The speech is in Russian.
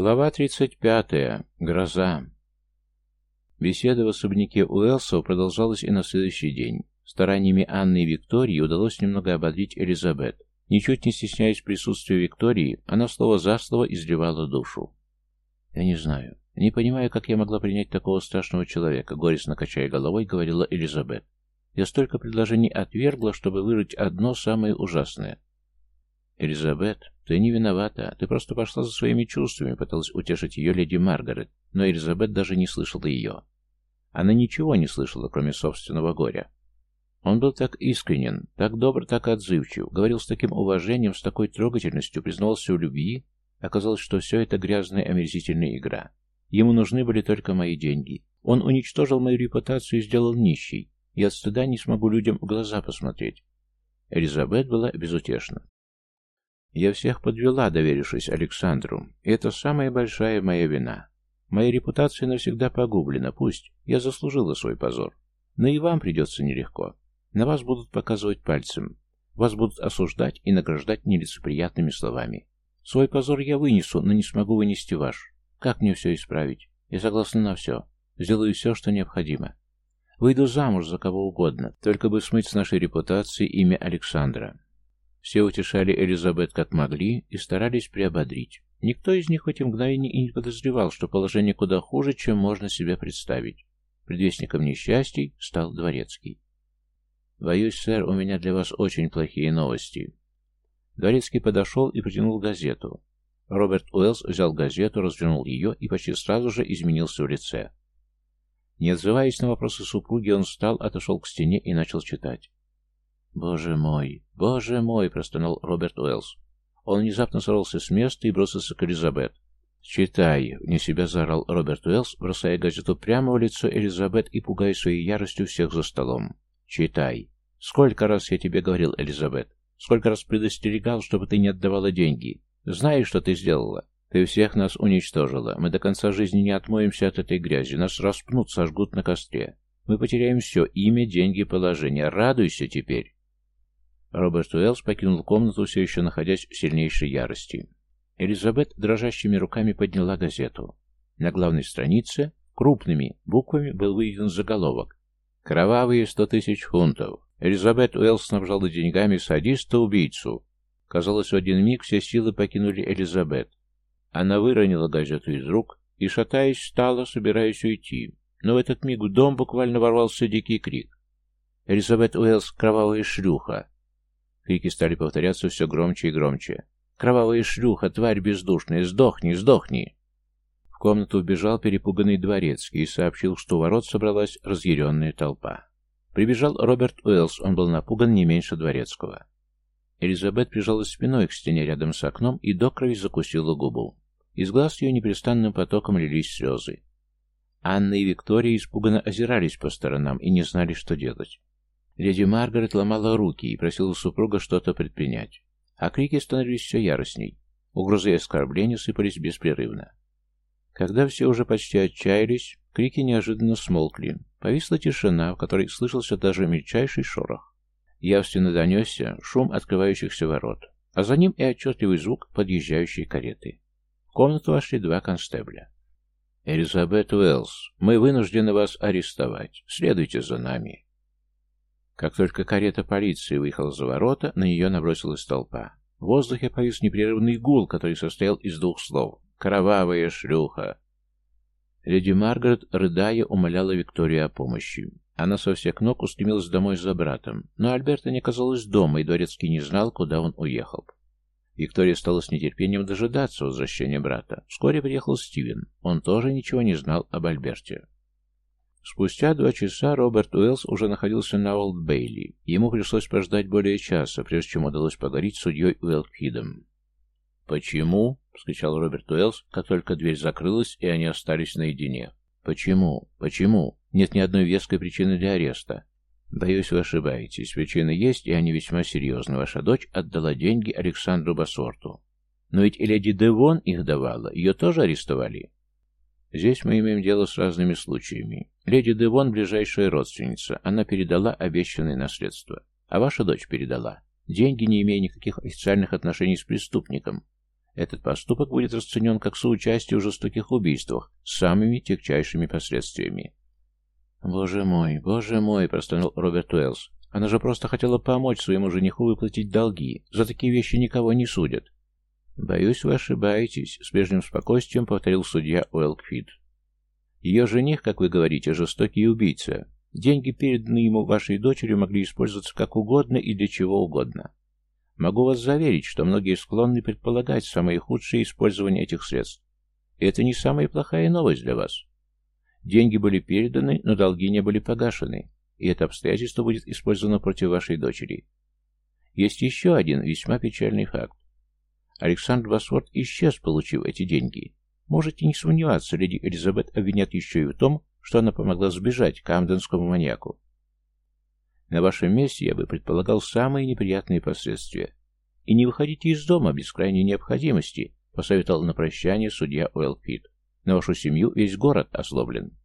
Глава 35. Гроза. Беседа в особняке Уэлсов продолжалась и на следующий день. Стараниями Анны и Виктории удалось немного ободрить Элизабет. Ничуть не стесняясь присутствия Виктории, она слово за слово изливала душу. «Я не знаю, не понимаю, как я могла принять такого страшного человека», горестно качая головой, говорила Элизабет. «Я столько предложений отвергла, чтобы вырыть одно самое ужасное». «Элизабет, «Ты не виновата, ты просто пошла за своими чувствами», — пыталась утешить ее леди Маргарет, но Элизабет даже не слышала ее. Она ничего не слышала, кроме собственного горя. Он был так искренен, так добр, так отзывчив, говорил с таким уважением, с такой трогательностью, признавался в любви. Оказалось, что все это грязная омерзительная игра. Ему нужны были только мои деньги. Он уничтожил мою репутацию и сделал нищей. Я от стыда не смогу людям в глаза посмотреть. Элизабет была безутешна. Я всех подвела, доверившись Александру, и это самая большая моя вина. Моя репутация навсегда погублена, пусть. Я заслужила свой позор. Но и вам придется нелегко. На вас будут показывать пальцем. Вас будут осуждать и награждать нелицеприятными словами. Свой позор я вынесу, но не смогу вынести ваш. Как мне все исправить? Я согласна на все. Сделаю все, что необходимо. Выйду замуж за кого угодно, только бы смыть с нашей репутации имя Александра. Все утешали Элизабет как могли и старались приободрить. Никто из них в эти мгновения и не подозревал, что положение куда хуже, чем можно себе представить. Предвестником несчастий стал Дворецкий. «Боюсь, сэр, у меня для вас очень плохие новости». Дворецкий подошел и протянул газету. Роберт Уэллс взял газету, развернул ее и почти сразу же изменился в лице. Не отзываясь на вопросы супруги, он встал, отошел к стене и начал читать. «Боже мой, боже мой!» — простонал Роберт Уэллс. Он внезапно сорвался с места и бросился к Элизабет. «Читай!» — вне себя заорал Роберт Уэллс, бросая газету прямо в лицо Элизабет и пугая своей яростью всех за столом. «Читай! Сколько раз я тебе говорил, Элизабет? Сколько раз предостерегал, чтобы ты не отдавала деньги? Знаешь, что ты сделала? Ты всех нас уничтожила. Мы до конца жизни не отмоемся от этой грязи. Нас распнут, сожгут на костре. Мы потеряем все — имя, деньги, положение. Радуйся теперь!» Роберт Уэллс покинул комнату, все еще находясь в сильнейшей ярости. Элизабет дрожащими руками подняла газету. На главной странице крупными буквами был выведен заголовок «Кровавые сто тысяч фунтов». Элизабет Уэллс снабжала деньгами садиста-убийцу. Казалось, в один миг все силы покинули Элизабет. Она выронила газету из рук и, шатаясь, встала, собираясь уйти. Но в этот миг в дом буквально ворвался дикий крик. «Элизабет Уэллс, кровавая шлюха!» Крики стали повторяться все громче и громче. «Кровавая шлюха, тварь бездушная, сдохни, сдохни!» В комнату убежал перепуганный дворецкий и сообщил, что у ворот собралась разъяренная толпа. Прибежал Роберт Уэллс, он был напуган не меньше дворецкого. Элизабет прижалась спиной к стене рядом с окном и до крови закусила губу. Из глаз ее непрестанным потоком лились слезы. Анна и Виктория испуганно озирались по сторонам и не знали, что делать. Леди Маргарет ломала руки и просила супруга что-то предпринять. А крики становились все яростней. Угрозы и оскорбления сыпались беспрерывно. Когда все уже почти отчаялись, крики неожиданно смолкли. Повисла тишина, в которой слышался даже мельчайший шорох. Явственно донесся шум открывающихся ворот, а за ним и отчетливый звук подъезжающей кареты. В комнату вошли два констебля. «Элизабет Уэллс, мы вынуждены вас арестовать. Следуйте за нами». Как только карета полиции выехала за ворота, на нее набросилась толпа. В воздухе повис непрерывный гул, который состоял из двух слов. «Кровавая шлюха!» Леди Маргарет, рыдая, умоляла Викторию о помощи. Она со всех ног устремилась домой за братом, но Альберта не оказалось дома, и Дворецкий не знал, куда он уехал. Виктория стала с нетерпением дожидаться возвращения брата. Вскоре приехал Стивен. Он тоже ничего не знал об Альберте. Спустя два часа Роберт Уэллс уже находился на Олд-Бейли. Ему пришлось прождать более часа, прежде чем удалось поговорить с судьей Уэлкидом. «Почему?» — вскричал Роберт Уэллс, как только дверь закрылась, и они остались наедине. «Почему? Почему? Нет ни одной веской причины для ареста. Боюсь, вы ошибаетесь. Причины есть, и они весьма серьезны. Ваша дочь отдала деньги Александру Басорту. Но ведь и леди Девон их давала. Ее тоже арестовали?» Здесь мы имеем дело с разными случаями. Леди Девон – ближайшая родственница. Она передала обещанное наследство. А ваша дочь передала. Деньги, не имея никаких официальных отношений с преступником. Этот поступок будет расценен как соучастие в жестоких убийствах с самыми тягчайшими последствиями. «Боже мой, боже мой!» – простонал Роберт Уэллс. «Она же просто хотела помочь своему жениху выплатить долги. За такие вещи никого не судят». «Боюсь, вы ошибаетесь», — с прежним спокойствием повторил судья Уэлкфид. «Ее жених, как вы говорите, жестокий убийца. Деньги, переданные ему вашей дочерью, могли использоваться как угодно и для чего угодно. Могу вас заверить, что многие склонны предполагать самое худшее использование этих средств. Это не самая плохая новость для вас. Деньги были переданы, но долги не были погашены, и это обстоятельство будет использовано против вашей дочери. Есть еще один весьма печальный факт. Александр Басворд исчез, получив эти деньги. Можете не сомневаться, леди Элизабет обвинят еще и в том, что она помогла сбежать камденскому маньяку. На вашем месте я бы предполагал самые неприятные последствия. И не выходите из дома без крайней необходимости, посоветовал на прощание судья Уэллфит. На вашу семью весь город ослоблен.